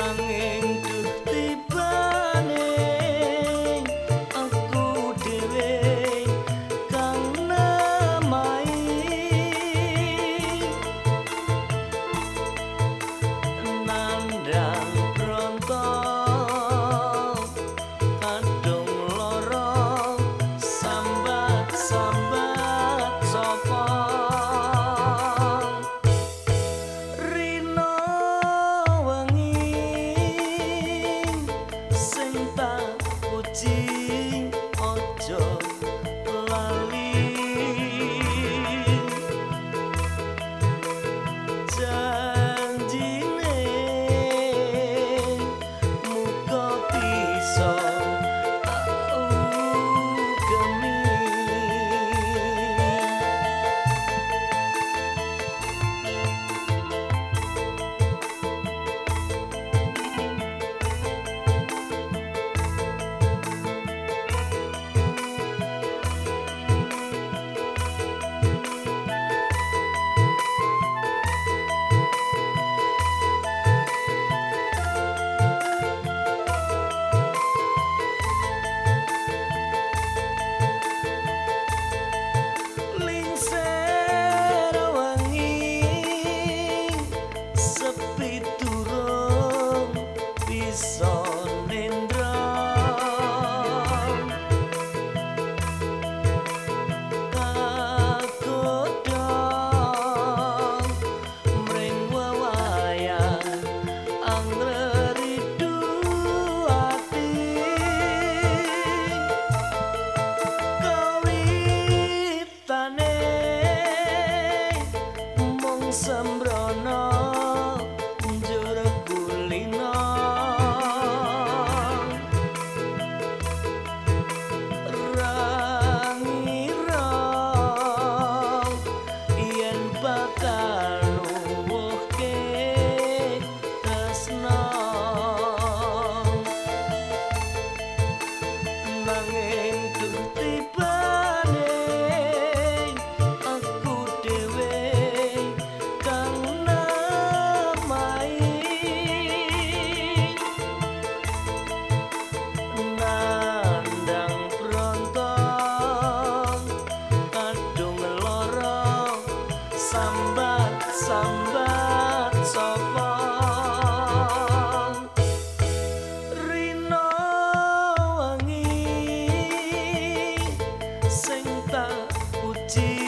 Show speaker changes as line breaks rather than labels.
哎。Adiós. Sambat empty.